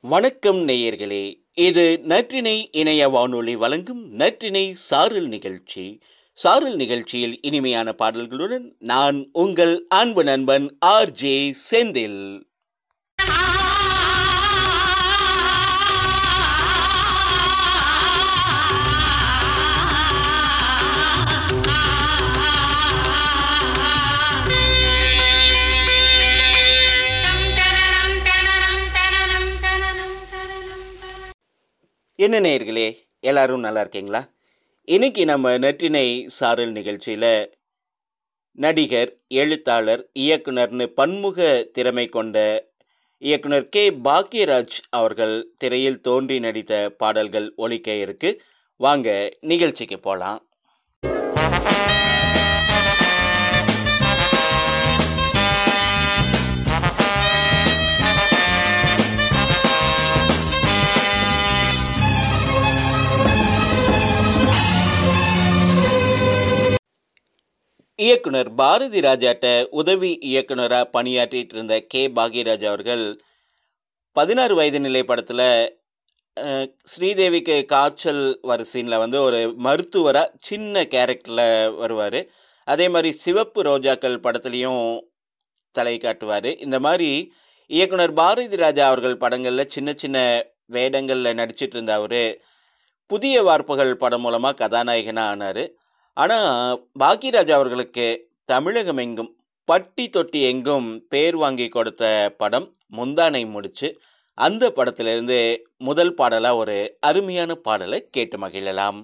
வணக்கம் நேயர்களே இது நற்றினை இணைய வானொலி வழங்கும் நற்றினை சாரல் நிகழ்ச்சி. சாரல் நிகழ்ச்சியில் இனிமையான பாடல்களுடன் நான் உங்கள் அன்பு நண்பன் ஆர் ஜே செந்தில். என்ன நேயர்களே எல்லாரும் நல்லா இருக்கீங்களா? இன்னைக்கு நம்ம நற்றினை சாரல் நிகழ்ச்சியில் நடிகர் எழுத்தாளர் இயக்குனர்னு பன்முக திறமை கொண்ட இயக்குனர் கே. பாக்யராஜ் அவர்கள் திரையில் தோன்றி நடித்த பாடல்கள் ஒலிக்க இருக்கு. வாங்க நிகழ்ச்சிக்கு போகலாம் இயக்குனர் பாரதி ராஜாட்ட உதவி இயக்குனராக பணியாற்றிட்டு இருந்த கே. பாக்யராஜ் அவர்கள் பதினாறு வயது நிலை படத்தில் ஸ்ரீதேவிக்கு காய்ச்சல் வர சீனில் வந்து ஒரு மருத்துவராக சின்ன கேரக்டரில் வருவார். அதே மாதிரி சிவப்பு ரோஜாக்கள் படத்துலையும் தலை காட்டுவார். இந்த மாதிரி இயக்குனர் பாரதி ராஜா அவர்கள் படங்களில் சின்ன சின்ன வேடங்களில் நடிச்சிட்டு இருந்த அவர் புதிய வார்ப்புகள் படம் மூலமாக கதாநாயகனாக ஆனார். ஆனால் பாக்கியராஜ் அவர்களுக்கு தமிழகம் எங்கும் பட்டி தொட்டி எங்கும் பேர் வாங்கி கொடுத்த படம் முந்தானை முடிச்சு அந்த படத்திலிருந்து முதல் பாடலாக ஒரு அருமையான பாடலை கேட்டு மகிழலாம்.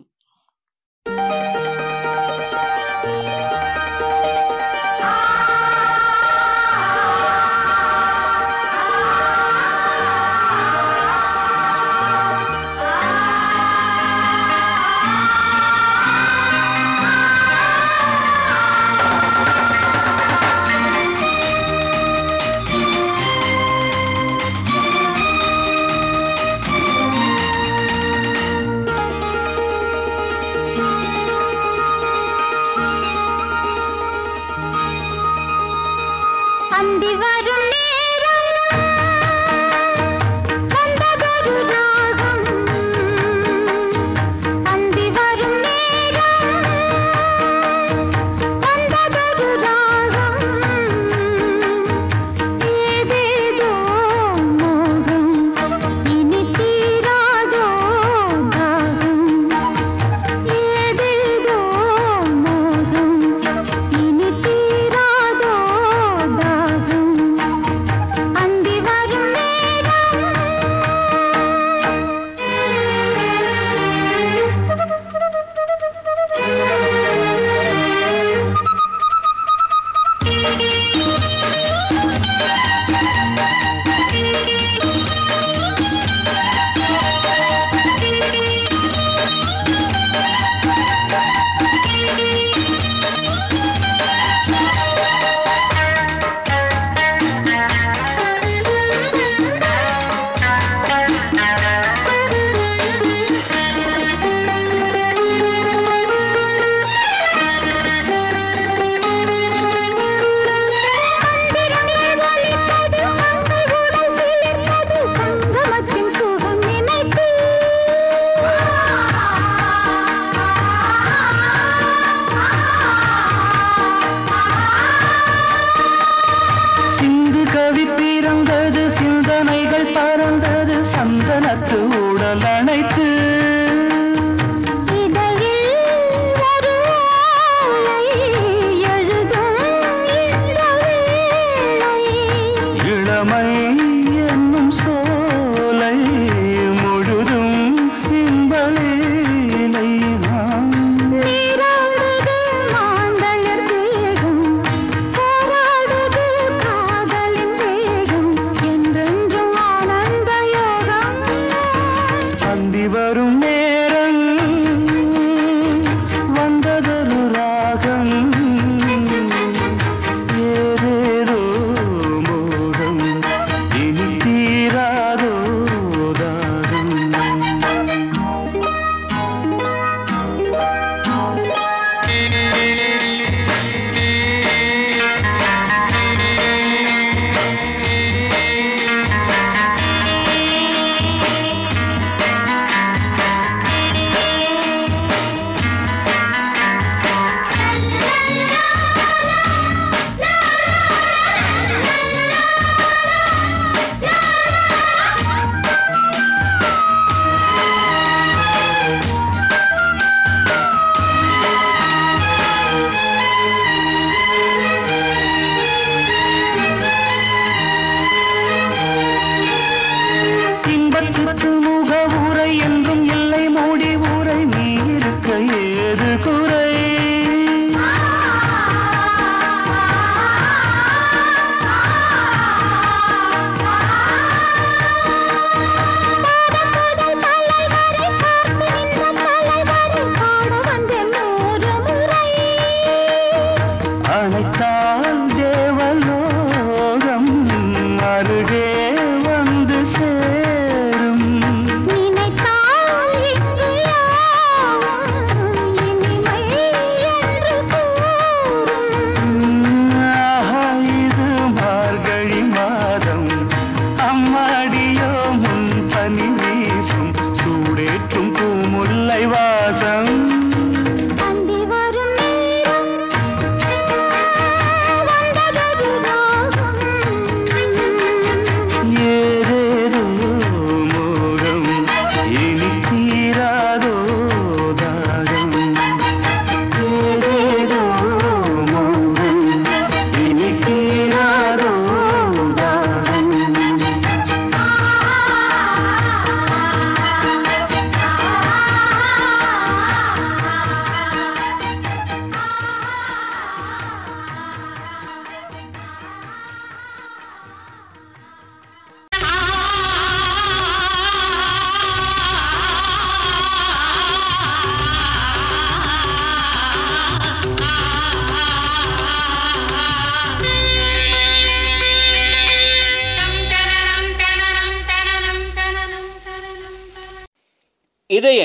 ஏந்தி வரும்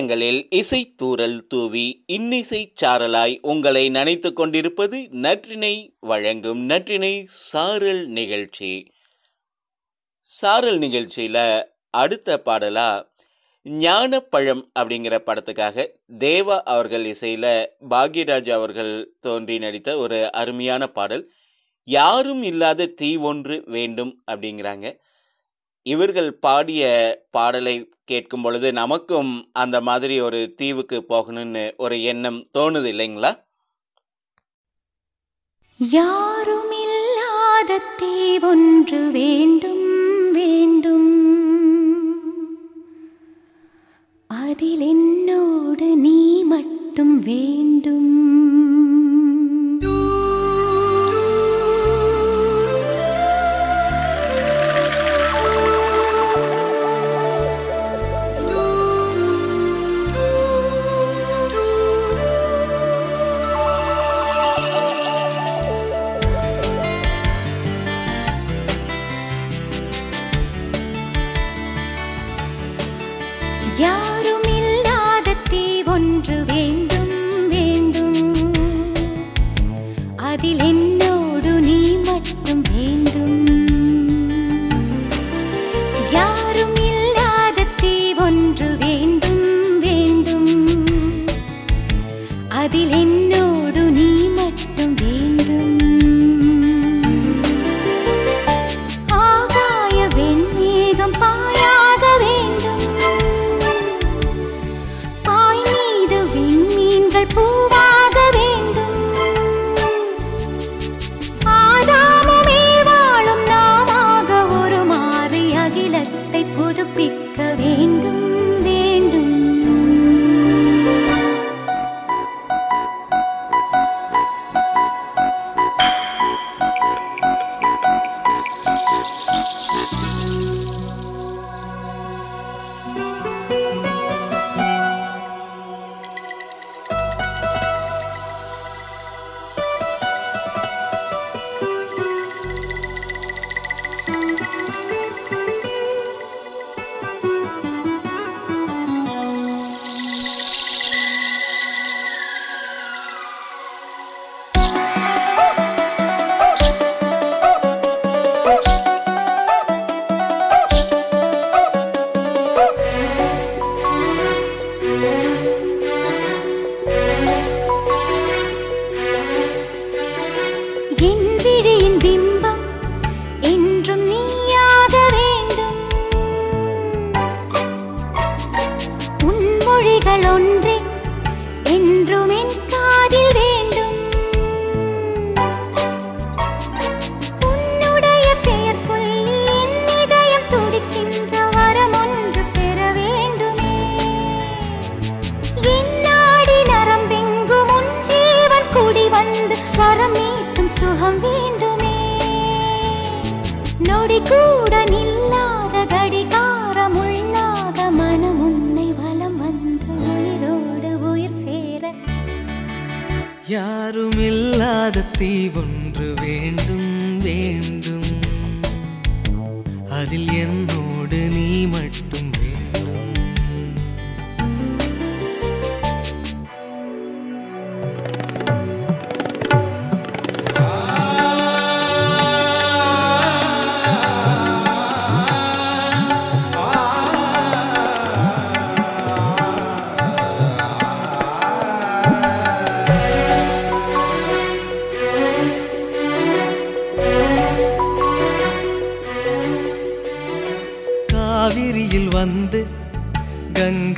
இதயங்களில் இசைத்தூறல் தூவி இன்னிசை சாரலாய் உங்களை நனைத்துக் கொண்டிருப்பது நற்றினை வழங்கும் நற்றினை சாரல் நிகழ்ச்சி. சாரல் நிகழ்ச்சியில அடுத்த பாடலா ஞானப்பழம் அப்படிங்கிற படத்துக்காக தேவா அவர்கள் இசையில பாக்யராஜ் அவர்கள் தோன்றி நடித்த ஒரு அருமையான பாடல் யாரும் இல்லாத தீ ஒன்று வேண்டும் அப்படிங்கிறாங்க. இவர்கள் பாடிய பாடலை கேட்கும் பொழுது நமக்கும் அந்த மாதிரி ஒரு தீவுக்கு போகணும்னு ஒரு எண்ணம் தோணுது இல்லைங்களா? யாரும் இல்லாத தீவொன்று வேண்டும் வேண்டும். அதில் என்னோடு நீ மட்டும் வேண்டும்.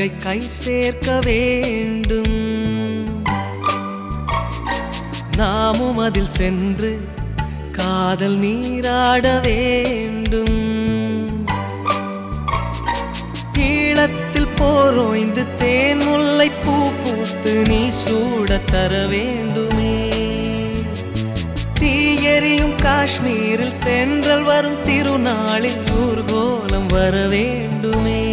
கங்கை கை சேர்க்க வேண்டும். நாமும் அதில் சென்று காதல் நீராட வேண்டும். ஈழத்தில் போரோய்ந்து தேன் முல்லை பூ பூத்து நீ சூட தர வேண்டுமே. தீயெறியும் காஷ்மீரில் தென்றல் வரும் திருநாளில் ஊர்கோலம் வர வேண்டுமே.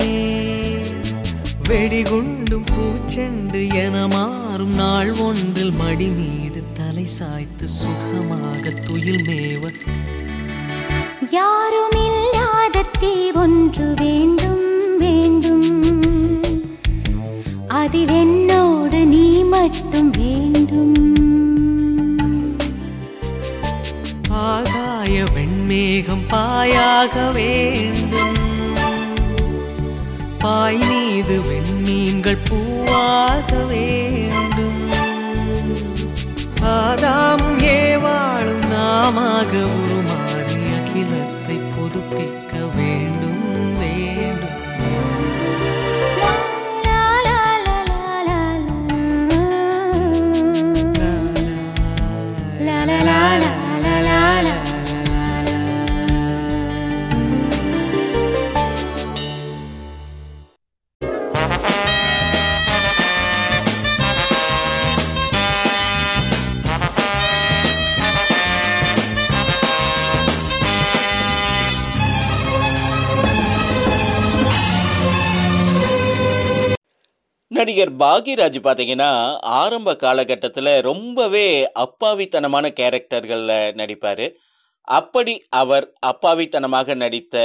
வெடிகுண்டும் பூச்செண்டு என மாறும் நாள் ஒன்றில் மடி மீது தலை சாய்த்து சுகமாக துயில் மேவ யாரும் இல்லாத தீ ஒன்று வேண்டும் வேண்டும். அதில் என்னோடு நீ மட்டும் வேண்டும். ஆகாய வெண்மேகம் பாயாக வேண்டும். வெண்மீன்கள் பூவாக வேண்டும். ஆதாமும் ஏவாளும் நாமாக உரு பாக்யராஜ் பார்த்தீங்கன்னா ஆரம்ப காலகட்டத்தில் ரொம்பவே அப்பாவித்தனமான கேரக்டர்களில் நடிப்பார். அப்படி அவர் அப்பாவித்தனமாக நடித்த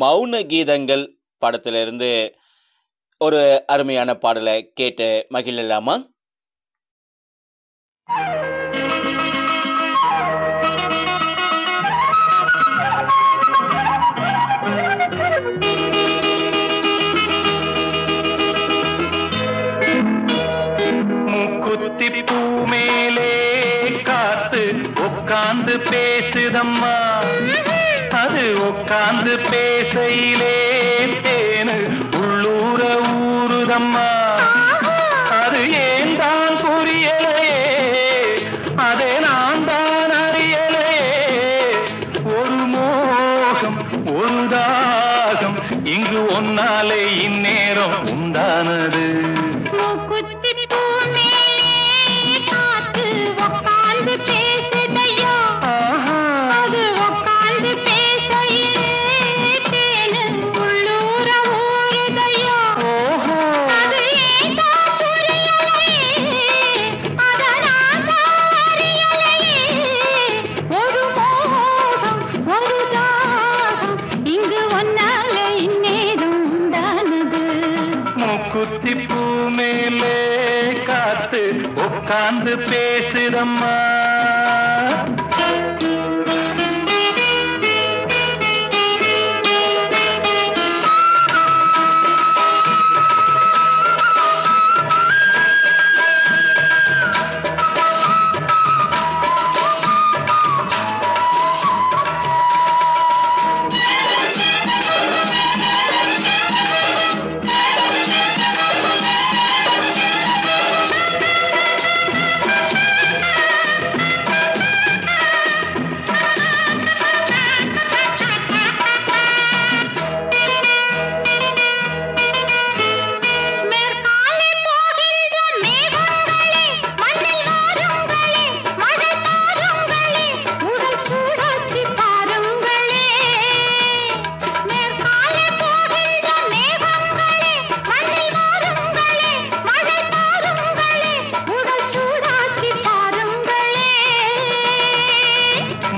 மௌன கீதங்கள் படத்திலிருந்து ஒரு அருமையான பாடலை கேட்டு மகிழலாமா? மூக்குத்தி पे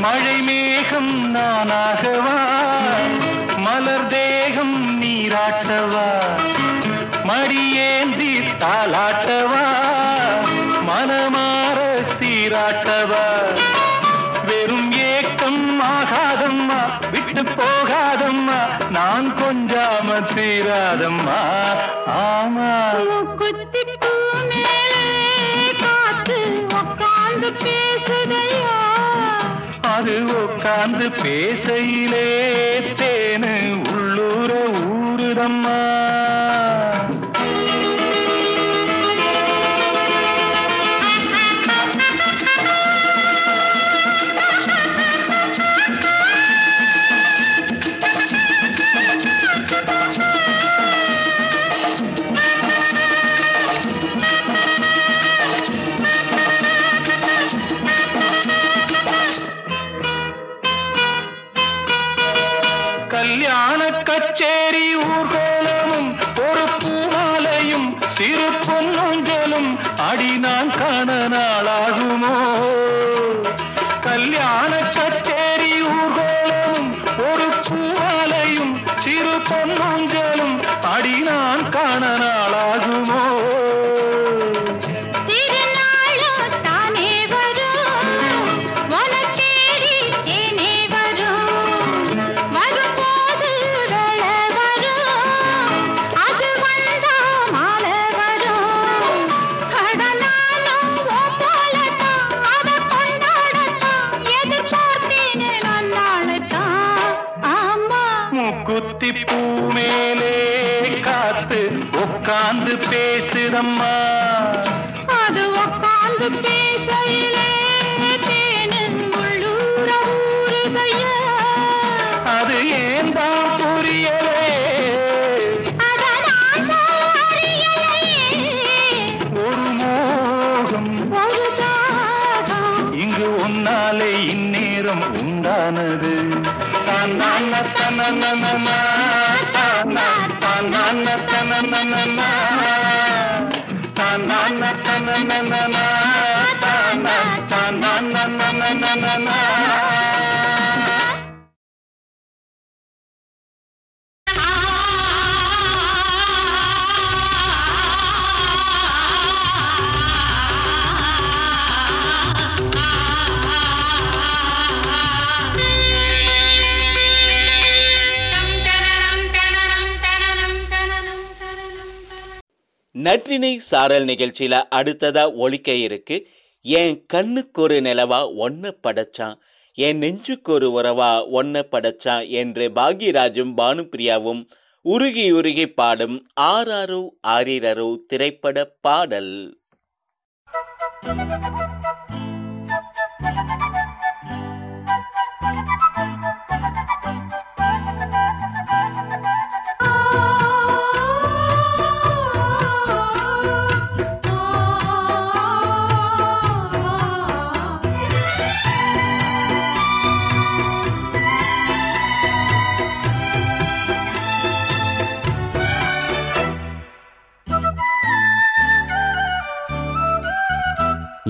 மழை மேகம் நானாகவா? மலர் தேகம் நீராட்டவா? மடியேந்தி தாளாட்டவா? பேசையிலே. உன்னாலே இந்நேரம் உண்டானது. தான் நான் தனனனனா, தான் நான் தானான தனனனனா, தான் நான் நற்றினை சாரல் நிகழ்ச்சியில அடுத்ததா ஒழிக்க இருக்கு. என் கண்ணுக்கு ஒரு நிலவா ஒன்ன படைச்சான். என் நெஞ்சுக்கு ஒரு உறவா ஒன்ன படைச்சான் என்று பாக்யராஜும் பானுப்பிரியாவும் உருகி உருகி பாடும் ஆறாரோ ஆரிரரோ திரைப்பட பாடல்.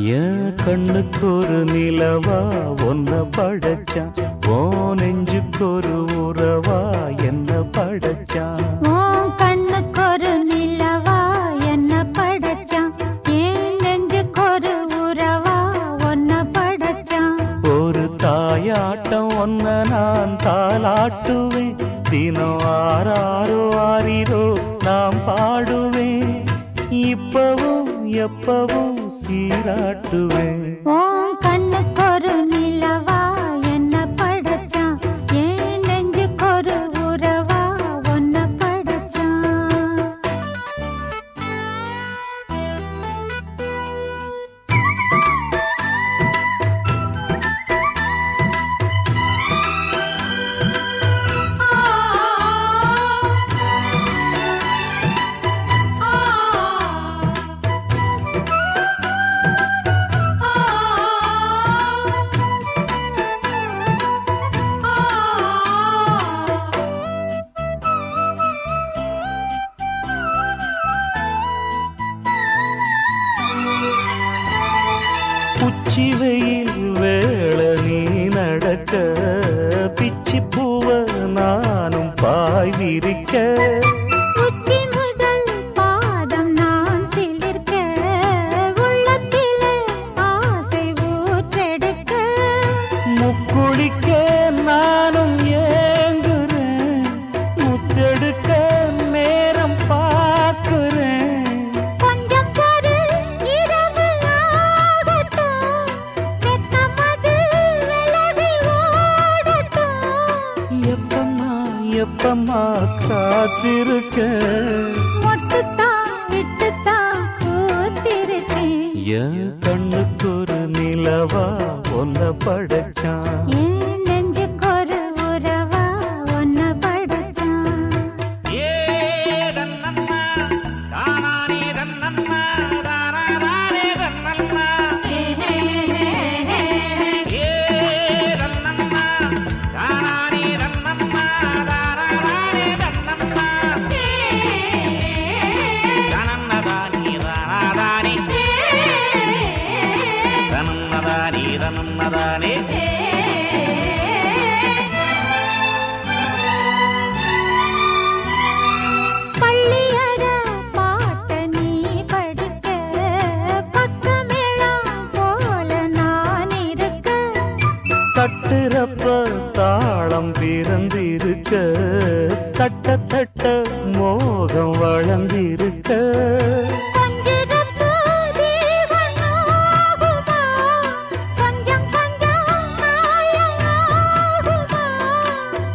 என் கண்ணுக்கு ஒரு நிலவா ஒன்ன படைச்சான். ஓ நெஞ்சுக்கு ஒரு உறவா என்ன படைச்சான்? உன் கண்ணுக்கு ஒரு நிலவா என்ன படைச்சான்? என் நெஞ்சுக்கு ஒரு உறவா ஒன்ன படைச்சான்? ஒரு தாயாட்டம் ஒன்ன நான் தாளாட்டுவேன். தினம் ஆறாரோ ஆறிரோ நாம் பாடுவேன். இப்பவும் எப்பவும் சீராட்டுவேன். உன் கண்ணுக்கு ஒரு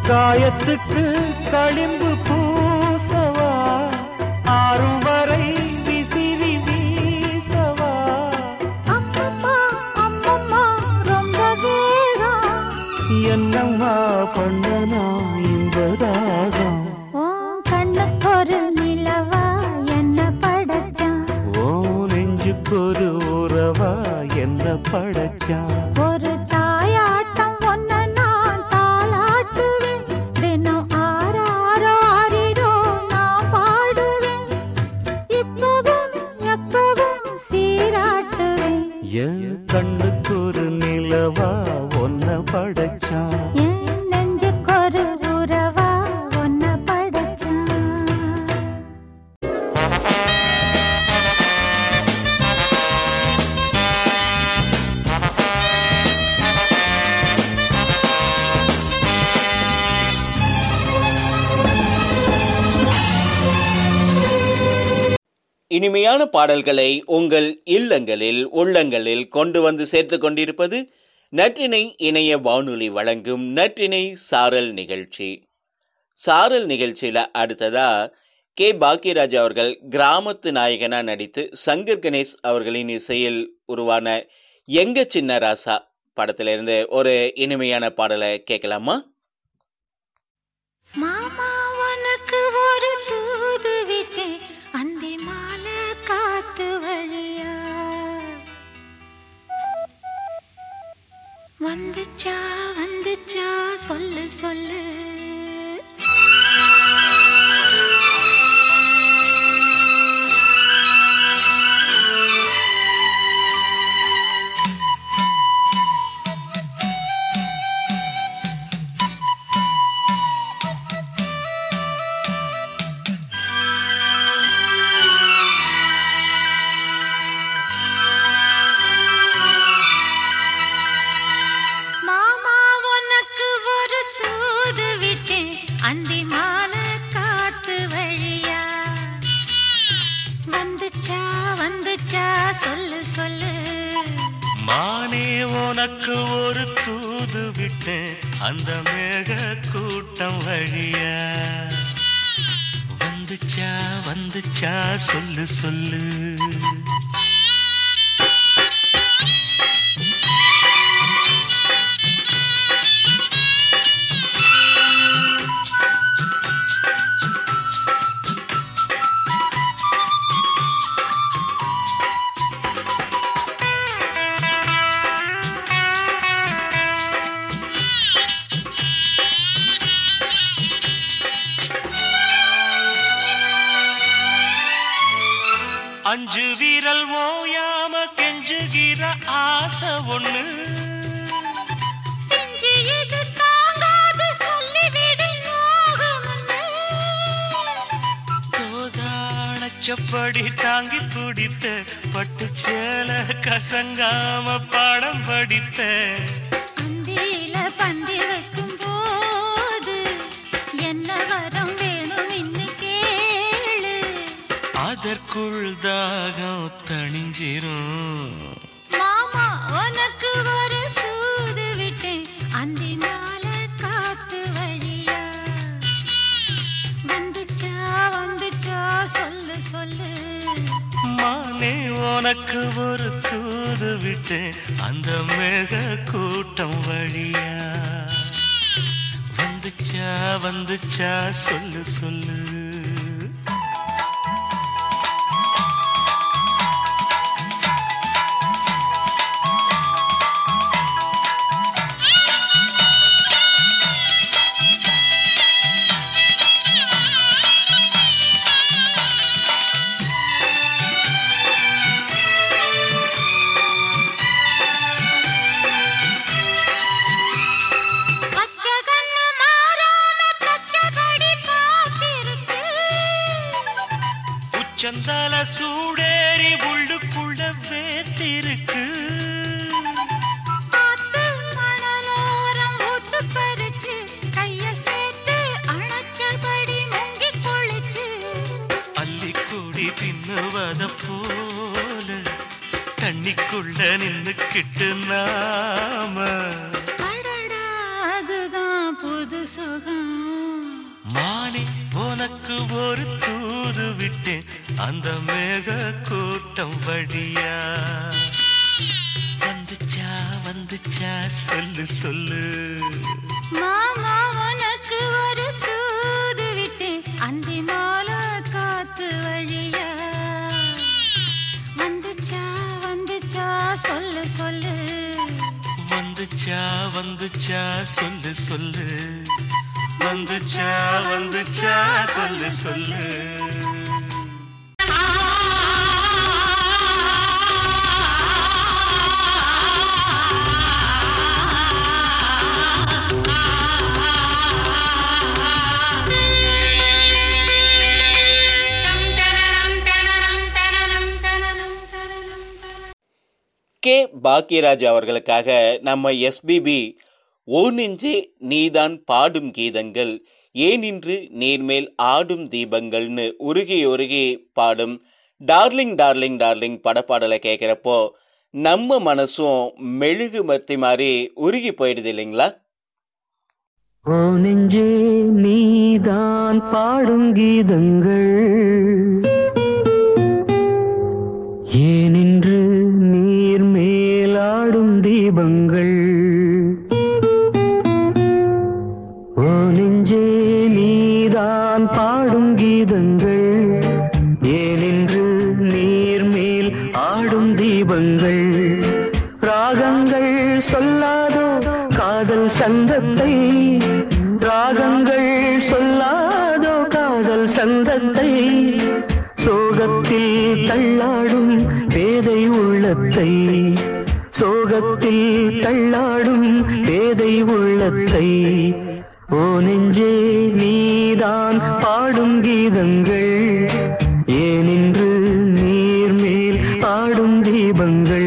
காயத்துக்கு களிம்பு பூசவா? ஆறும் வரை விசிறி வீசவா? என்னம்மா பண்ணனா பாடல்களை உங்கள் இல்லங்களில் உள்ளங்களில் கொண்டு வந்து சேர்த்து கொண்டிருப்பது நற்றினை இணைய வானொலி வழங்கும் நற்றினை சாரல் நிகழ்ச்சி. சாரல் நிகழ்ச்சியில அடுத்ததா கே. பாக்கியராஜ் அவர்கள் கிராமத்து நாயகனா நடித்து சங்கர் கணேஷ் அவர்களின் இசையில் உருவான எங்க சின்ன ராசா படத்திலிருந்து ஒரு இனிமையான பாடலை கேட்கலாமா? வந்துச்சா வந்துச்சா சொல்லு சொல்லு. அந்தி மாலை காத்து வழியா? வந்துச்சா வந்துச்சா? சொல்லு சொல்லு. மானே உனக்கு ஒரு தூது விட்டேன். அந்த மேக கூட்டம் வழியா? வந்துச்சா வந்துச்சா? சொல்லு சொல்லு. கோதாளச்சப்படி தாங்கி பிடித்த பட்டு சேல கசங்காம பாடம் படித்த? அந்தியில பந்தி வைக்கும் போது என்ன வரம் வேணும் இன்னு கேளு. அதற்குள் தாகம் தணிஞ்சிரும். மாமா உனக்கு ஒரு உனக்கு ஒரு தூது விட்டேன். அந்த மேக கூட்டம் வழியா. வந்துச்சா வந்துச்சா சொல்லு சொல்லு. உச்சந்தால சூடேறி உள்ளுக்குள்ள வேத்திருக்கு. பின்னுவத போல தண்ணிக்குள்ள நின்னுக்கிட்டு நாம. அதுதான் புது சுகம். மானே உனக்கு ஒரு தூது விட்டேன். அந்த மேக கூட்டம் வழியா? வந்துச்சா வந்துச்சா? சொல்லு சொல்லு. மாமா உனக்கு ஒரு தூது விட்டேன். அந்தி மாலை காத்து வழியா? வந்துச்சா வந்துச்சா? சொல்லு சொல்லு. வந்துச்சா வந்துச்சா? சொல்லு சொல்லு. வந்துச்சா வந்துச்சா? சொல்லு சொல்லு. கே பாக்கியராஜ் அவர்களுக்காக நம்ம எஸ்பிபி ஓ நெஞ்சே நீதான் பாடும் கீதங்கள் ஏனின்று நேர்மேல் ஆடும் தீபங்கள்னு உருகி உருகி பாடும் டார்லிங் டார்லிங் டார்லிங் படப்பாடலை கேட்குறப்போ நம்ம மனசும் மெழுகு மத்தி மாதிரி உருகி போயிடுது இல்லைங்களா? ஓ நெஞ்சே நீதான் பாடும் கீதங்கள் ஏனின்று மேலாடும் தீபங்கள். ஓ நெஞ்சே நீதான் பாடும் கீதங்கள். ஏனின்று நீர் மேல் ஆடும் தீபங்கள். ராகங்கள் சொல்லாதோ காதல் சந்தத்தை. ராகங்கள் சொல்லாதோ காதல் சந்தத்தை. சோகத்தில் தள்ளாடும் பேதை உள்ளத்தை. சோகத்தில் தள்ளாடும் பேதை உள்ளத்தை ஓ நெஞ்சே நீதான் பாடும் கீதங்கள். ஏனென்று நீர் மேல் ஆடும் தீபங்கள்?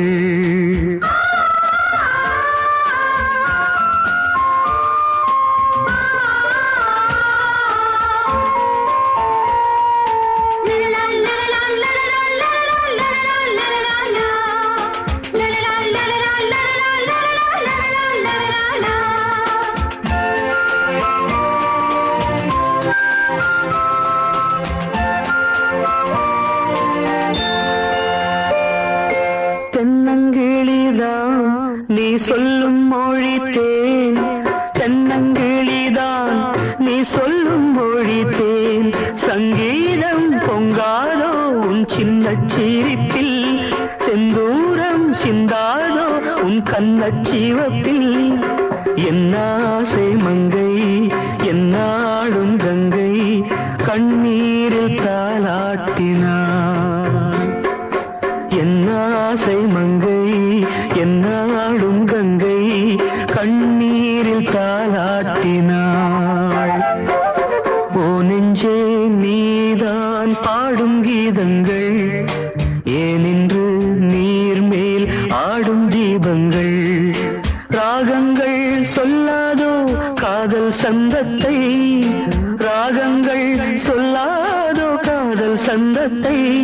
காதல்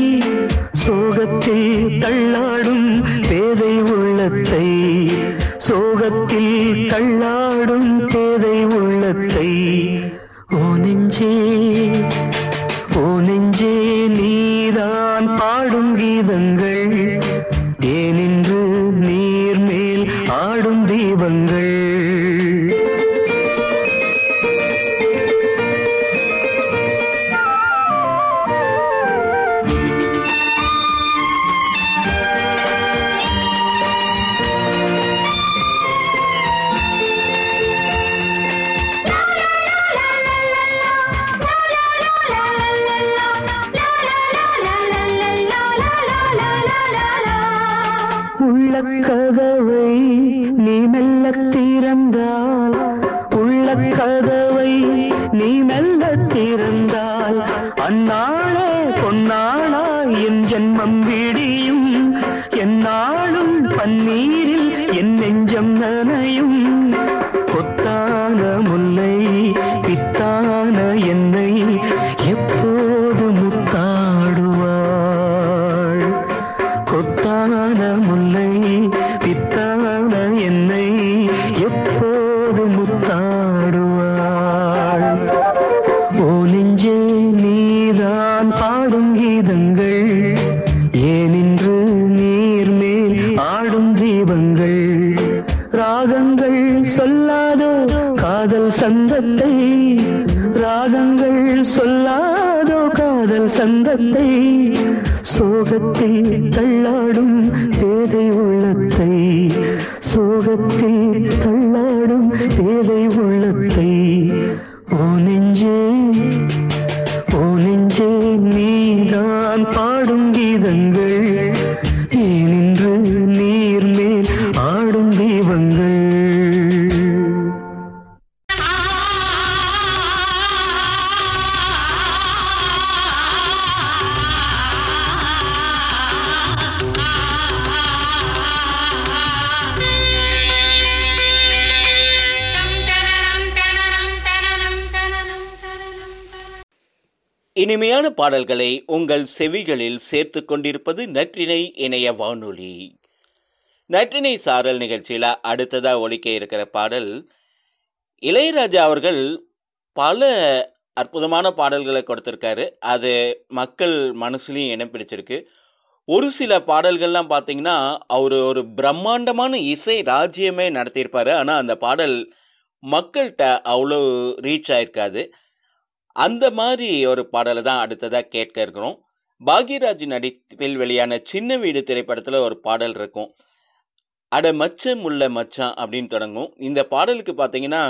பாடல்களை உங்கள் செவிகளில் சேர்த்து கொண்டிருப்பது நற்றினை இணைய வானொலி. நற்றினை சாரல் நிகழ்ச்சியில் அடுத்ததாக ஒழிக்க இருக்கிற பாடல் இளையராஜா அவர்கள் பல அற்புதமான பாடல்களை கொடுத்துருக்காரு. அது மக்கள் மனசுலையும் இடம் பிடிச்சிருக்கு. ஒரு சில பாடல்கள்லாம் பார்த்தீங்கன்னா அவர் ஒரு பிரம்மாண்டமான இசை ராஜ்யமே நடத்தியிருப்பார். ஆனால் அந்த பாடல் மக்கள்கிட்ட அவ்வளோ ரீச் ஆயிருக்காது. அந்த மாதிரி ஒரு பாடலை தான் அடுத்ததாக கேட்க இருக்கிறோம். பாக்யராஜ் நடிப்பில் வெளியான சின்ன வீடு திரைப்படத்தில் ஒரு பாடல் இருக்கும். அட மச்சம் உள்ள மச்சான் அப்படின்னு தொடங்கும். இந்த பாடலுக்கு பார்த்தீங்கன்னா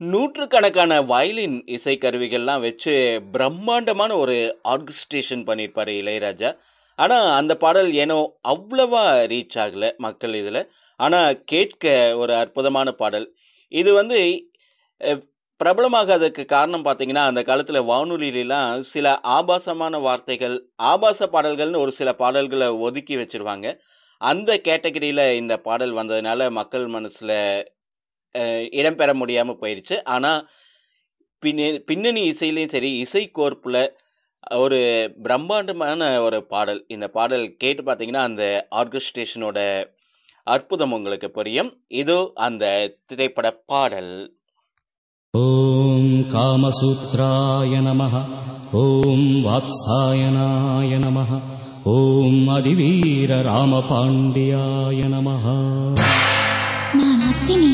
நூற்றுக்கணக்கான வயலின் இசைக்கருவிகள்லாம் வச்சு பிரம்மாண்டமான ஒரு ஆர்கஸ்ட்ரேஷன் பண்ணியிருப்பாரு இளையராஜா. ஆனால் அந்த பாடல் ஏனோ அவ்வளவா ரீச் ஆகலை மக்கள் இதில். ஆனால் கேட்க ஒரு அற்புதமான பாடல். இது வந்து பிரபலமாக பிரபலமாகாததுக்கு காரணம் பார்த்தீங்கன்னா அந்த காலத்தில் வானொலியிலலாம் சில ஆபாசமான வார்த்தைகள் ஆபாச பாடல்கள்னு ஒரு சில பாடல்களை ஒதுக்கி வச்சிருவாங்க. அந்த கேட்டகரியில் இந்த பாடல் வந்ததுனால மக்கள் மனசில் இடம்பெற முடியாமல் போயிடுச்சு ஆனால் பின்ன பின்னணி இசையிலையும் சரி இசை கோர்ப்பில் ஒரு பிரம்மாண்டமான ஒரு பாடல். இந்த பாடல் கேட்டு பார்த்தீங்கன்னா அந்த ஆர்கஸ்ட்ரேஷனோட அற்புதம் உங்களுக்கு புரியும். இதோ அந்த திரைப்பட பாடல். ॐ कामसूत्राय नमः ॐ वात्सायनाय नमः ॐ अधिवीररामपाण्ड्याय नमः நான் அத்தினி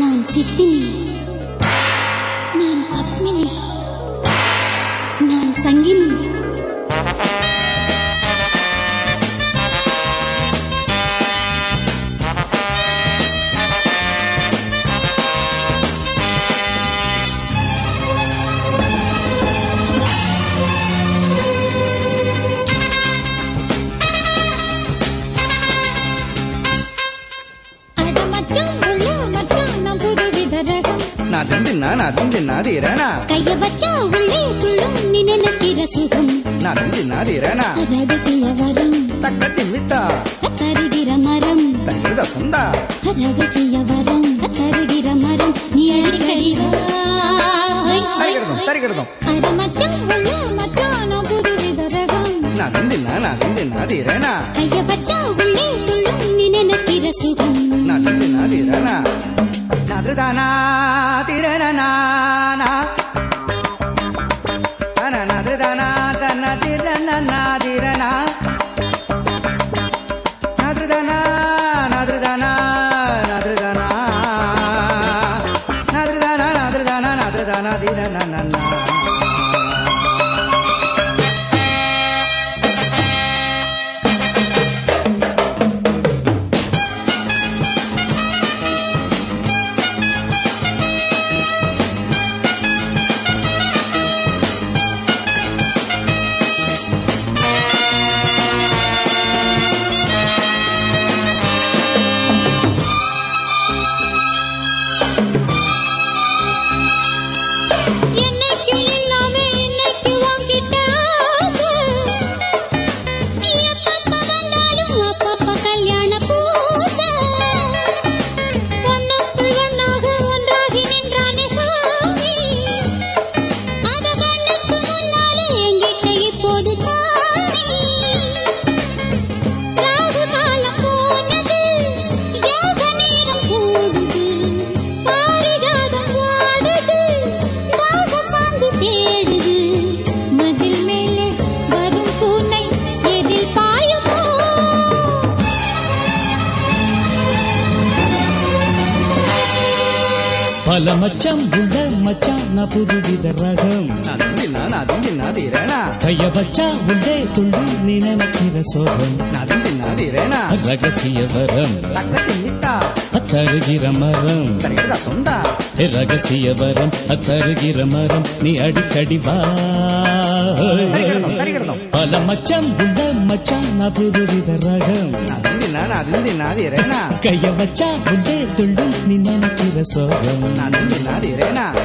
நான் சித்தினி நான் பத்மினி நான் சங்கினி நாதம் தின்னா நாதம் தின்னாதீரனா கைய வச்சா உள்ளே துள்ளும் நினைக்கிற சுகம். நாதம் தின்னாதீரனா ரகசிய வரம். தக்க திம்மித்தா தருகிற மரம். தங்கித சொந்தா. ரகசிய வரம். தருகிற மரம். நீ அடிக்கடி வா. தரிகிடதும் தரிகிடதும் அட மச்சான் உள்ள மச்சான் நம் புது வித ரகம் நாதம் தின்னா நாதம் தின்னாதீரனா கைய வச்சா உள்ளே துள்ளும் நினைக்கிற சுகம். நாதம் தின்னாதீரனா நாதிருதானா ृतनातिरनना ரகசிய வரம். அத்தருகிற மரம். ரகசிய வரம் அத்தருகிற மரம் நீ அடிக்கடி வா. பல மச்சம் உள்ள மச்சான் நான் புதுவித ரகம் கைய வச்சா உள்ளே துள்ளு நீ நினைக்கிற சோகம். நாதும்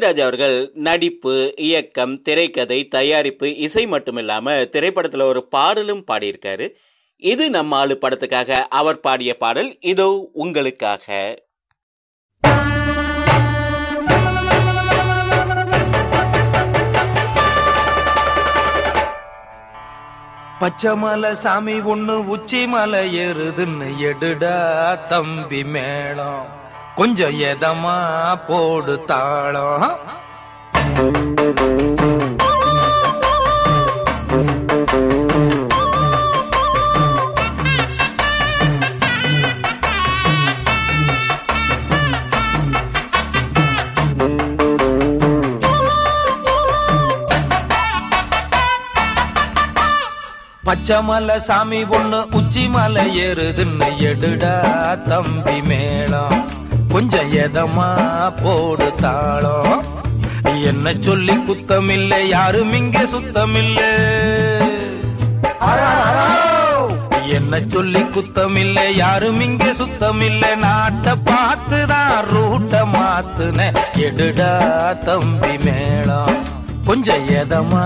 பாக்யராஜ் அவர்கள் நடிப்பு இயக்கம் திரைக்கதை தயாரிப்பு இசை மட்டுமில்லாம திரைப்படத்தில் ஒரு பாடலும் பாடியிருக்காரு. இது நம்ம ஆளு படத்துக்காக அவர் பாடிய பாடல். இதோ உங்களுக்காக. பச்சைமலை சாமி ஒண்ணு உச்சி மலை ஏறுதுன்னு எடுடா தம்பி மேளம். கொஞ்சம் எதமா போடு தாளம். பச்சை மலை சாமி பொண்ணு உச்சி மலை ஏறுதுன்னு எடுடா தம்பி மேளம். கொஞ்சம் எதமா போடு தாளம். என்ன சொல்லி குத்தமில்லை யாரும் இங்க சுத்தமில்லை. என்ன சொல்லி குத்தமில்லை யாரும் இங்க சுத்தமில்லை. நாட்டை பார்த்துதான் ரூட்ட மாத்துன எடுடா தம்பி மேளம். கொஞ்சம் எதமா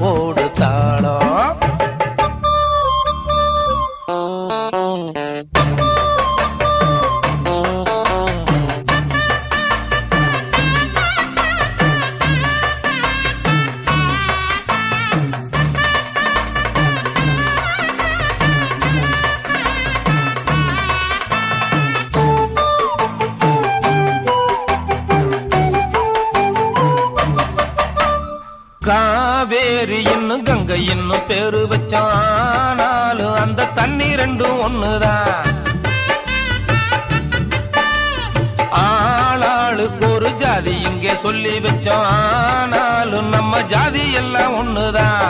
போடு தாளம். இன்னும் கங்கை இன்னும் பேரு வச்சானாலும் அந்த தண்ணி ரெண்டும் ஒண்ணுதான். ஆளாளுக்கு ஒரு ஜாதி இங்கே சொல்லி வச்சோம் ஆனாலும் நம்ம ஜாதி எல்லாம் ஒண்ணுதான்.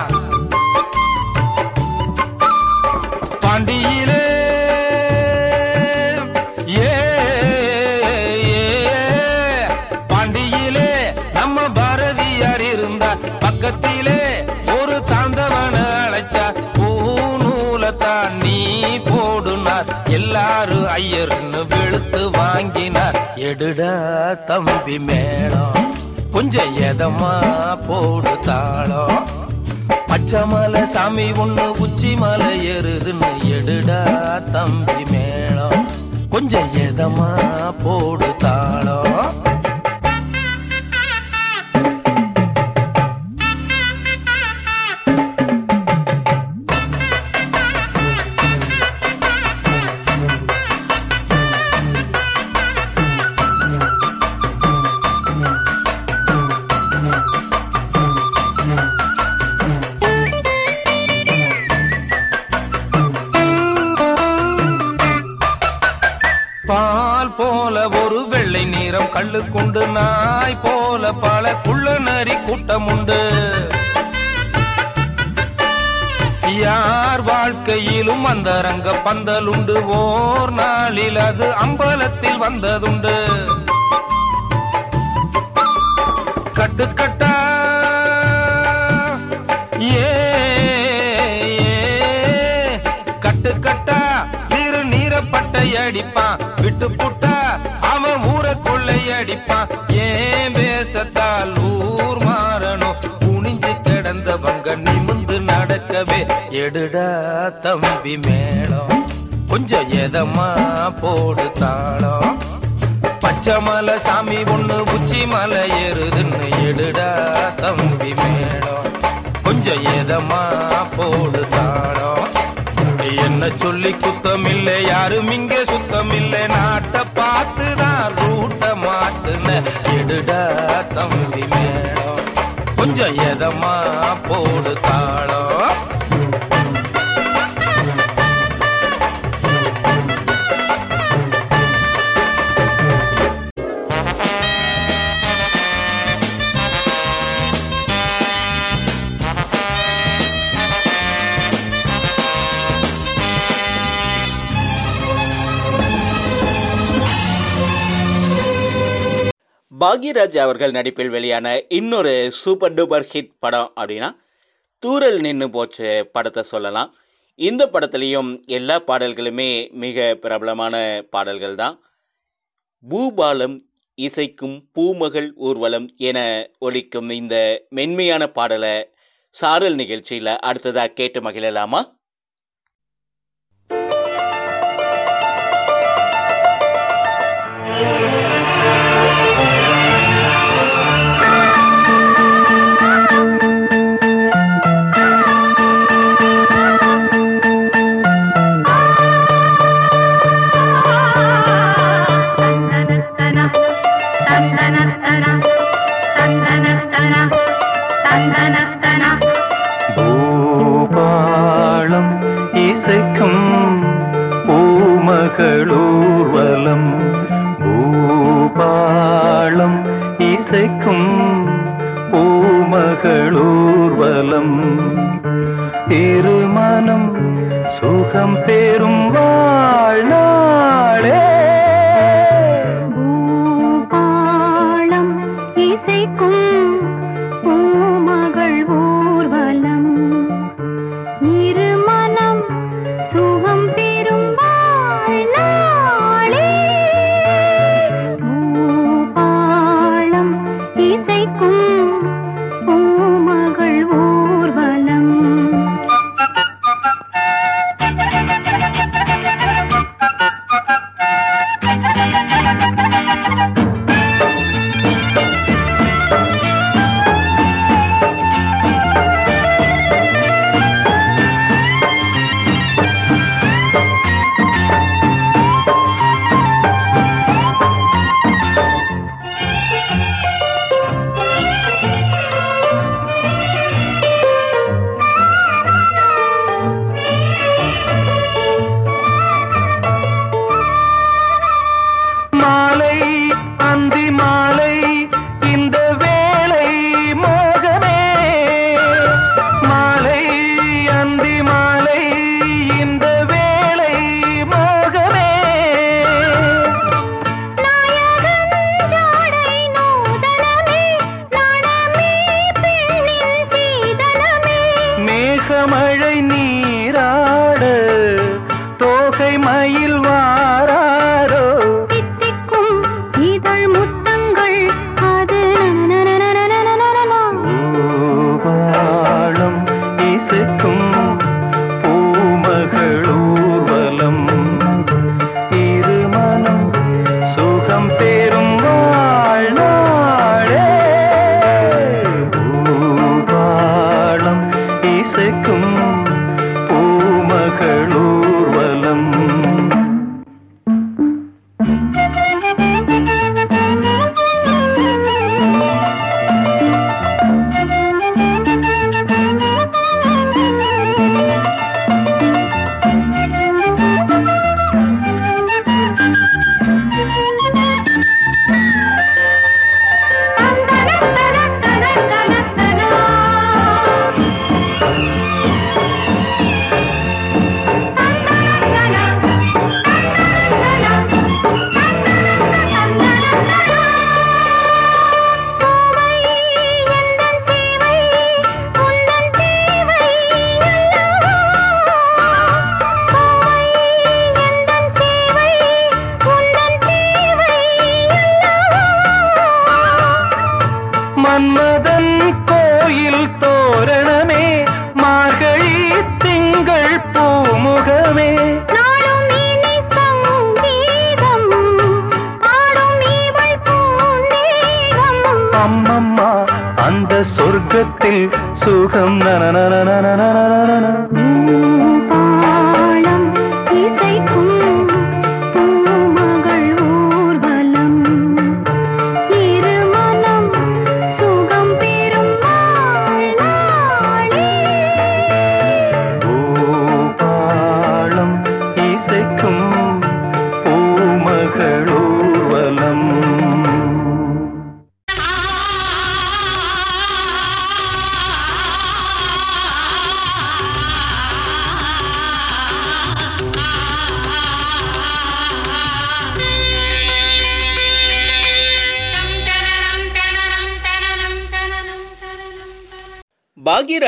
போடுனார் எல்லாரும் ஐயர்னு வெளுத்து வாங்கினார். எடுடா தம்பி மேளம் கொஞ்சம் எதமா போடு தாளம் பச்சைமலை சாமி ஒண்ணு உச்சி மலை ஏறுதுன்னு எடுடா தம்பி மேளம் கொஞ்சம் எதமா போடு தாளம் கொண்டு நாய் போல பல குள்ள நரி கூட்டம் உண்டு யார் வாழ்க்கையிலும் அந்த ரங்க பந்தல் உண்டு ஓர் நாளில் அது அம்பலத்தில் வந்ததுண்டு. கட்டுக்கட்டா ஏ கட்டுக்கட்டா நீரு நீரப்பட்டை அடிப்பான். விட்டு புட்டு அடிப்பான் ஏன் பேசத்தால் ஊர் மாறணும்? குனிஞ்சு கிடந்தவங்க நிமிந்து நடக்கவே. எடுடா தம்பி மேளம். கொஞ்சம் எதமா போடு தாளம். பச்சை மலை சாமி ஒண்ணு உச்சி மலை ஏறுதுன்னு எடுடா தம்பி மேளம். கொஞ்சம் எதமா போடு தாளம். என்ன சொல்லி குத்தம் இல்லை யாரும் இங்க சுத்தம் இல்லை நாட்டை பார்த்துதான் மாட்டுன எடுடா தம்பி மேடம். கொஞ்சம் எதமா போடு தாளம். பாக்யராஜ் அவர்கள் நடிப்பில் வெளியான இன்னொரு சூப்பர் டூப்பர் ஹிட் படம் அப்படின்னா தூரல் நின்று போச்சு படத்தை சொல்லலாம். இந்த படத்துலேயும் எல்லா பாடல்களுமே மிக பிரபலமான பாடல்கள் தான். பூபாலம் இசைக்கும் பூமகள் ஊர்வலம் என ஒலிக்கும் இந்த மென்மையான பாடலை சாரல் நிகழ்ச்சியில் அடுத்ததாக கேட்டு மகிழலாமா? சுகம் பெறும் வாழ்நாளே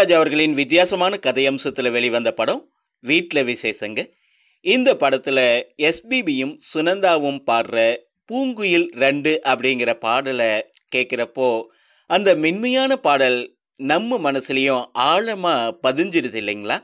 பாக்யராஜ் அவர்களின் வித்தியாசமான கதையம்சத்தில் வெளிவந்த படம் வீட்டில் விசேஷங்க. இந்த படத்தில் எஸ்பிபியும் சுனந்தாவும் பாடுற பூங்குயில் ரெண்டு அப்படிங்கிற பாடலை கேட்குறப்போ அந்த மென்மையான பாடல் நம்ம மனசுலையும் ஆழமாக பதிஞ்சிடுது இல்லைங்களா?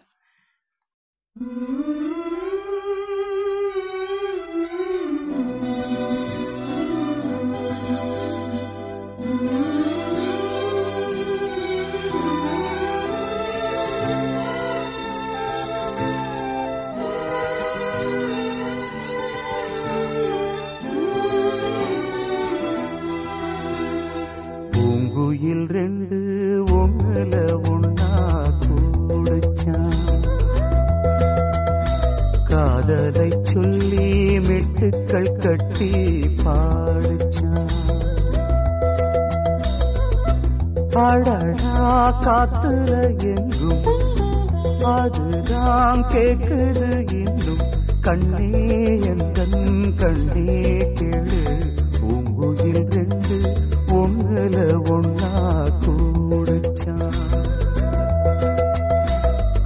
பூங்குயில் ரெண்டு ஒண்ணுல ஒன்னா கூடுச்சான் காதலை சொல்லி மெட்டுக்கள் கட்டி பாடுச்சான் அடடா காத்துல எங்கும். அதுதான் கேக்குது இன்னும். கண்ணே என் கண்ணே ஒண்ணுல ஒன்னா கூடுச்சான்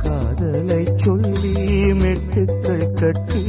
காதலை சொல்லி மெட்டுக்கள் கட்டி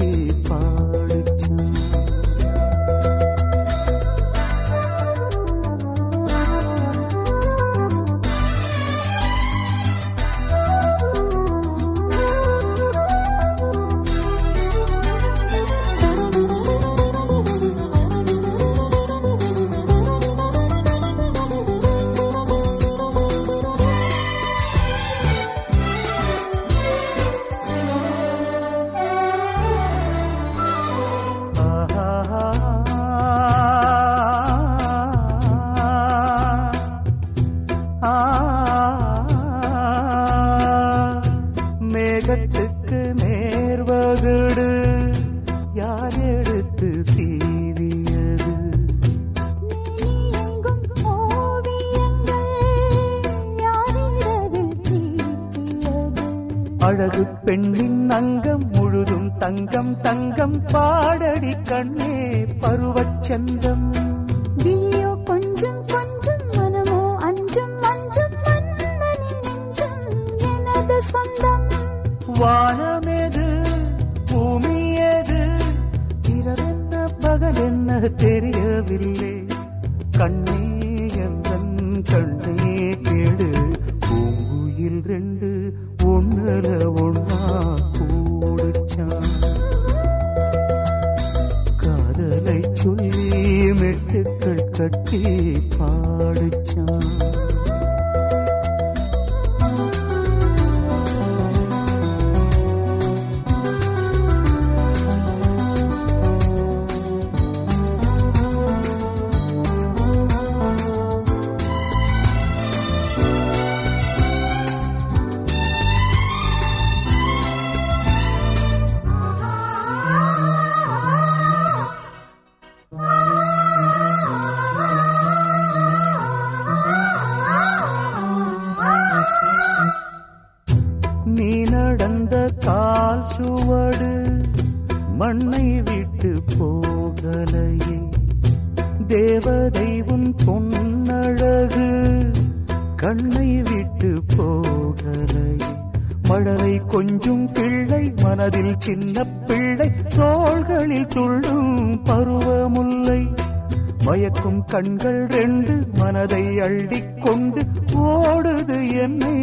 ஓடுது என்னை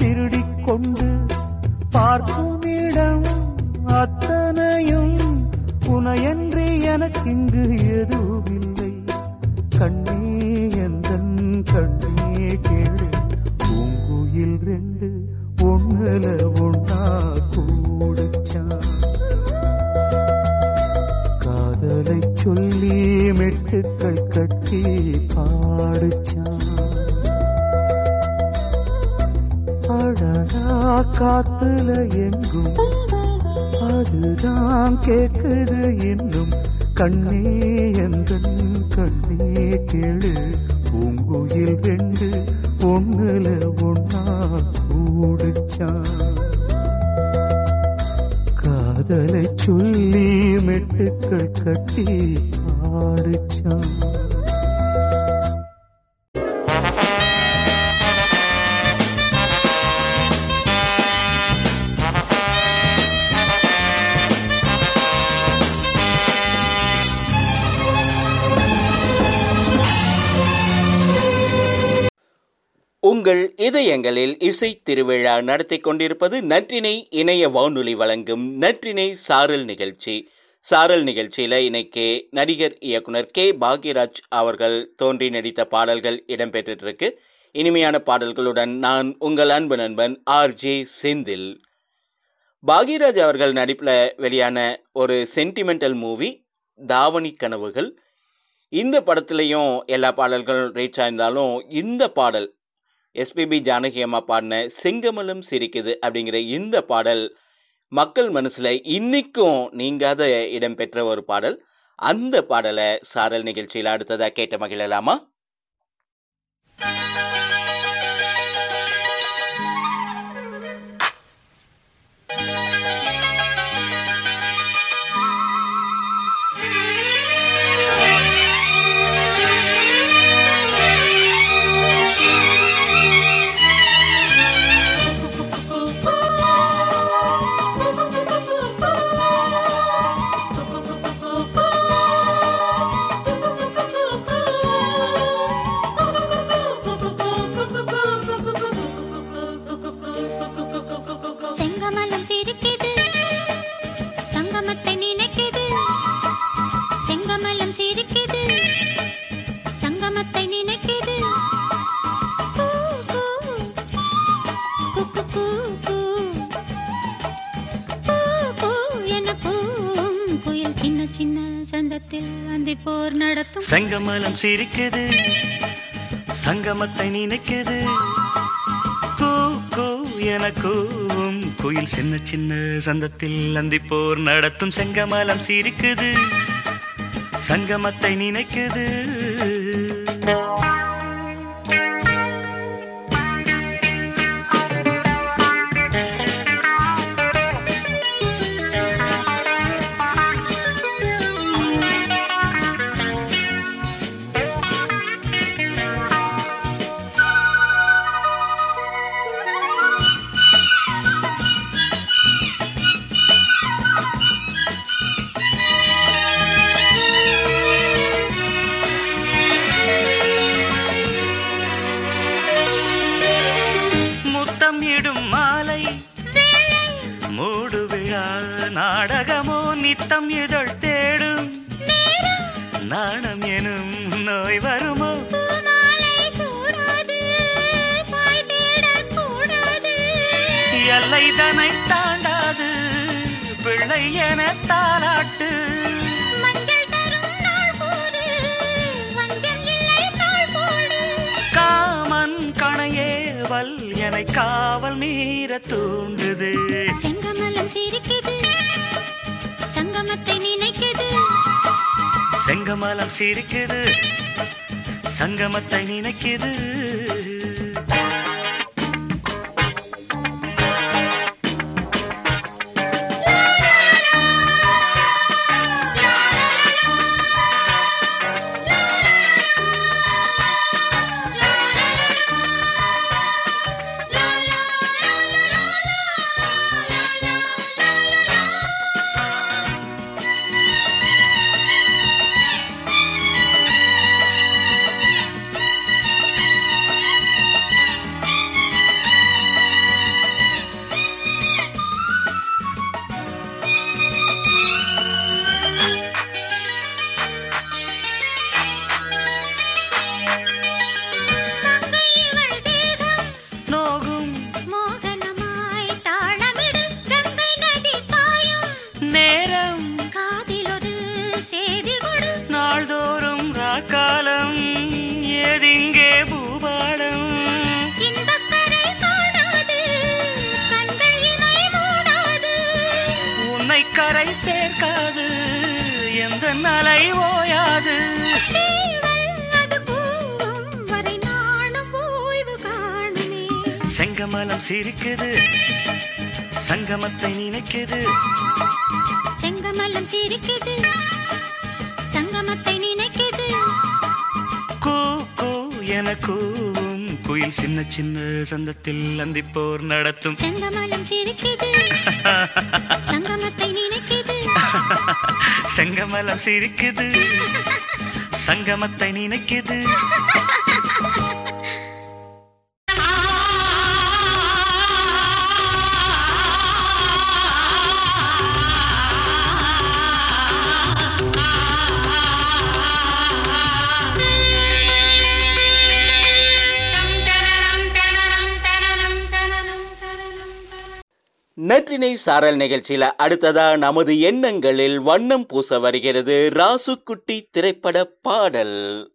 திருடிக் கொண்டு. பார்க்கும் இடம் அத்தனையும் புனையன்றி எனக்கிங்கு எதுவில்லை. கண்ணே எந்தன் கண்ணே கேடு பூங்குயில் ரெண்டு ஒண்ணுல ஒன்றா கூடுச்சான் காதலை சொல்லி மெட்டுக்கள் கட்டி பாடுச்சான் காத்துல எங்கும். அதுதான் கேக்குது இன்னும். கண்ணே எந்தன் கண்ணே கேளு. பூங்குயில் வெண்டு ஒண்ணுல ஒன்னா கூடுச்சான் காதலை சொல்லி மெட்டுக்கள் கட்டி இசை திருவிழா நடத்தி கொண்டிருப்பது நற்றினை இணைய வானொலி வழங்கும் நற்றினை சாரல் நிகழ்ச்சி. சாரல் நிகழ்ச்சியில இன்னைக்கு நடிகர் இயக்குனர் கே. பாக்யராஜ் அவர்கள் தோன்றி நடித்த பாடல்கள் இடம்பெற்றிருக்கு. இனிமையான பாடல்களுடன் நான் உங்கள் அன்பு நண்பன் ஆர் ஜே செந்தில். பாக்யராஜ் அவர்கள் நடிப்பில் வெளியான ஒரு சென்டிமெண்டல் மூவி தாவணி கனவுகள். இந்த படத்துலையும் எல்லா பாடல்களும் ரீச் ஆயிருந்தாலும் இந்த பாடல் எஸ்பிபி ஜானகி அம்மா பாடின செங்கமலம் சிரிக்குது அப்படிங்கிற இந்த பாடல் மக்கள் மனசில் இன்னைக்கும் நீங்காத இடம் பெற்ற ஒரு பாடல். அந்த பாடலை சாரல் நிகழ்ச்சியில் அடுத்ததாக கேட்ட மகிழலாமா? செங்கமலம் சிரிக்குது. சங்கமத்தை நினைக்குது. கூ கூ என கூவும் குயில் சின்ன சின்ன சந்தத்தில் அந்திப்போர் நடத்தும் செங்கமலம் சிரிக்குது. சங்கமத்தை நினைக்குது. கமலம் சிரிக்குது. சங்கமத்தை நினைக்குது. நற்றினை சாரல் நிகழ்ச்சியில அடுத்ததா நமது எண்ணங்களில் வண்ணம் பூச வருகிறது ராசுக்குட்டி திரைப்பட பாடல்.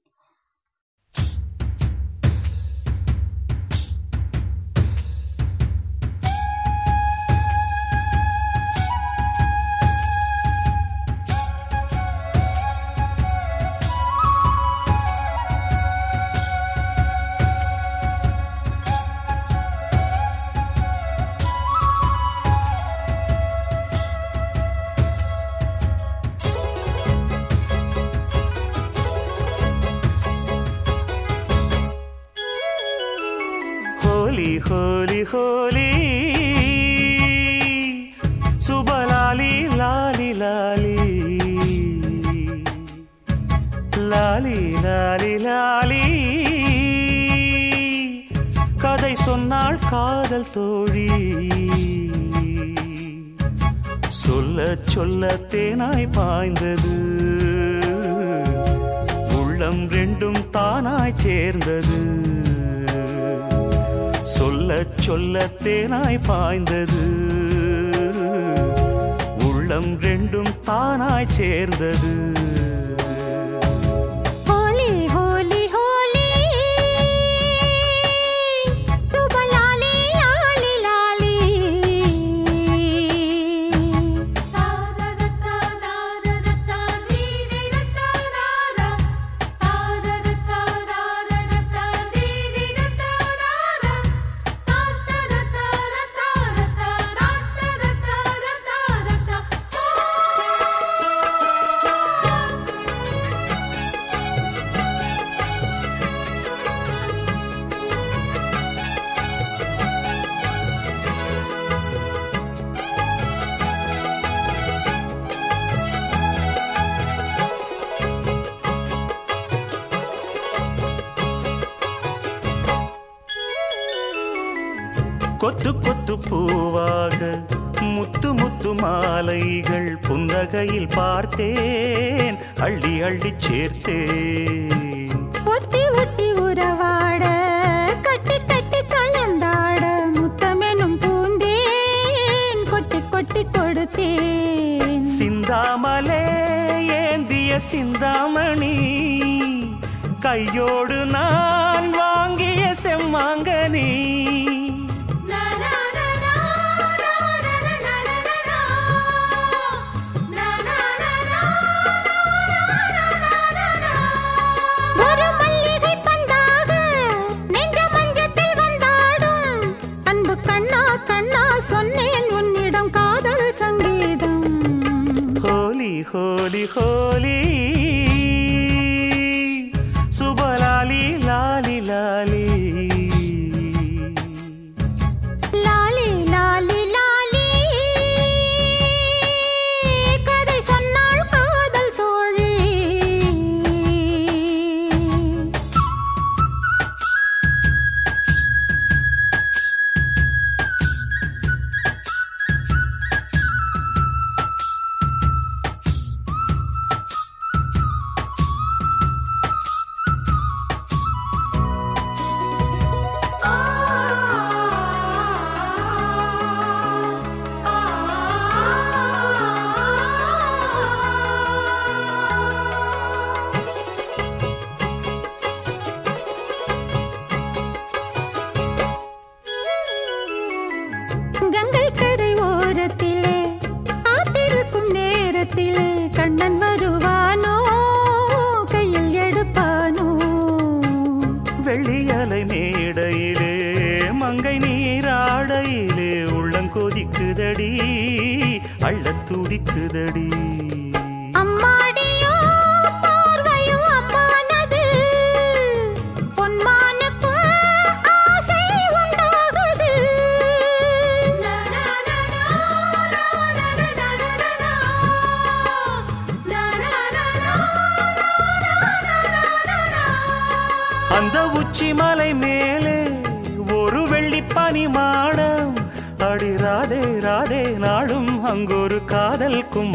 கொடுத்தேன் சிந்தாமலே ஏந்திய சிந்தாமணி கையோடு நான் வாங்கிய செம்மாங்கனி. होली होली।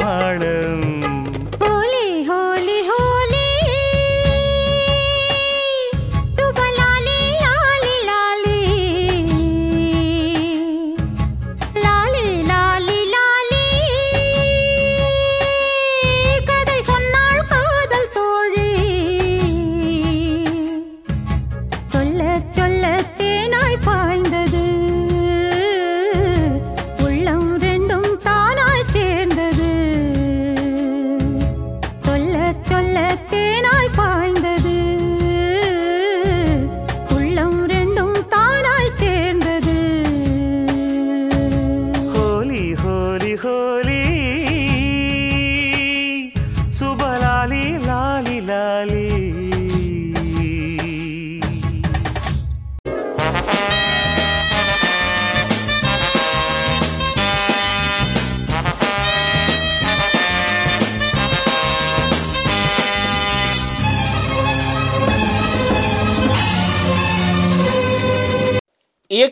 காதல்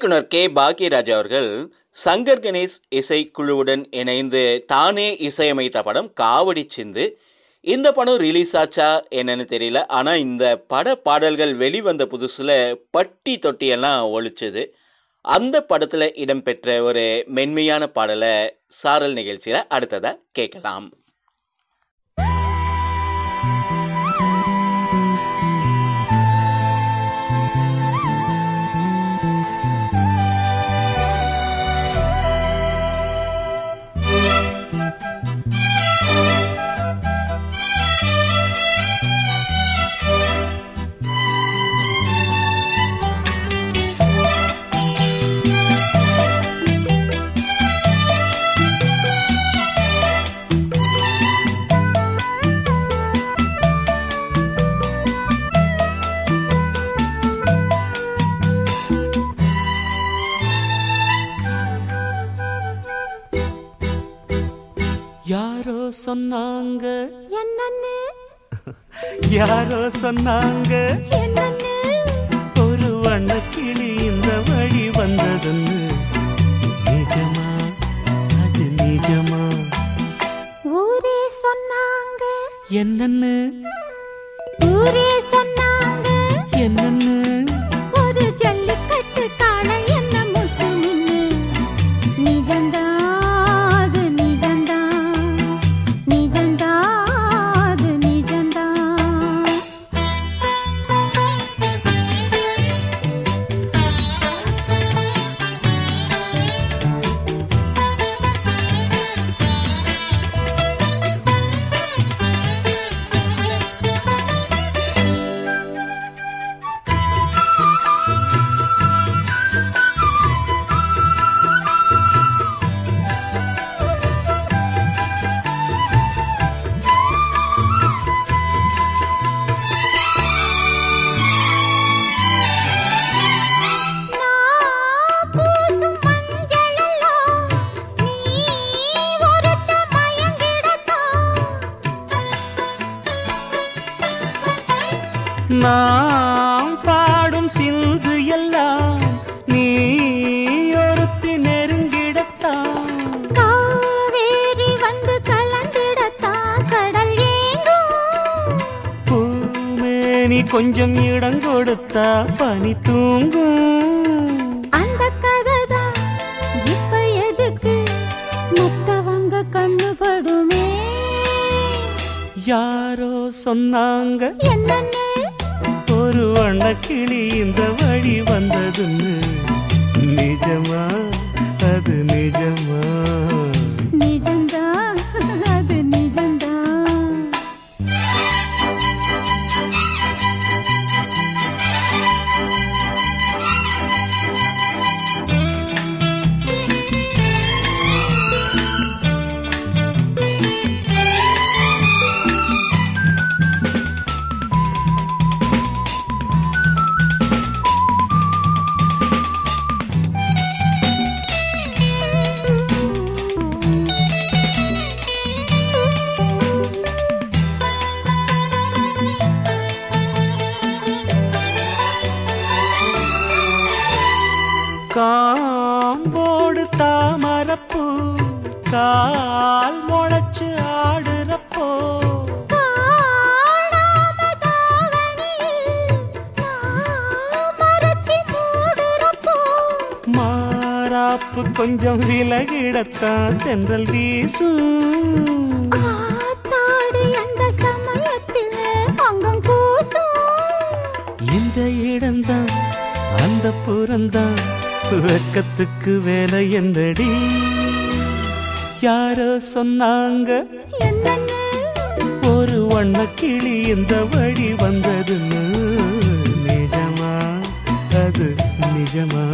இயக்குனர் கே. பாக்யராஜ் அவர்கள் சங்கர் கணேஷ் இசைக்குழுவுடன் இணைந்து தானே இசையமைத்த படம் காவடி சிந்து. இந்த படம் ரிலீஸ் ஆச்சா என்னன்னு தெரியல. ஆனால் இந்த பட பாடல்கள் வெளிவந்த புதுசில் பட்டி தொட்டியெல்லாம் ஒழிச்சது. அந்த படத்தில் இடம்பெற்ற ஒரு மென்மையான பாடலை சாரல் நிகழ்ச்சியில் அடுத்ததாக கேட்கலாம். சொன்னாங்க? என்னன்னு? யாரோ சொன்னாங்க? என்னன்னு? ஒரு வண்ணக்கிளி இந்த வழி வந்ததுன்னு. நிஜமா? அது நிஜமா? ஊரே சொன்னாங்க. என்னன்னு? ஊரே சொன்னாங்க. என்னன்னு? கொடுத்தா விலகிடத்தான் தென்றல் வீசும். இந்த இடம்தான் அந்த புறந்தான் வெக்கத்துக்கு வேலை எந்தடி யாரோ சொன்னாங்க? ஒரு வண்ண கிளி இந்த வழி வந்ததுன்னு. நிஜமா? அது நிஜமா?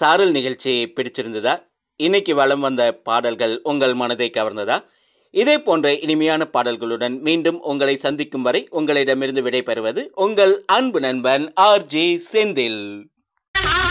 சாரல் நிகழ்ச்சி பிடிச்சிருந்ததா? இன்னைக்கு வலம் வந்த பாடல்கள் உங்கள் மனதை கவர்ந்ததா? இதே போன்ற இனிமையான பாடல்களுடன் மீண்டும் உங்களை சந்திக்கும் வரை உங்களிடமிருந்து விடைபெறுவது உங்கள் அன்பு நண்பன் ஆர் ஜே செந்தில். ஆ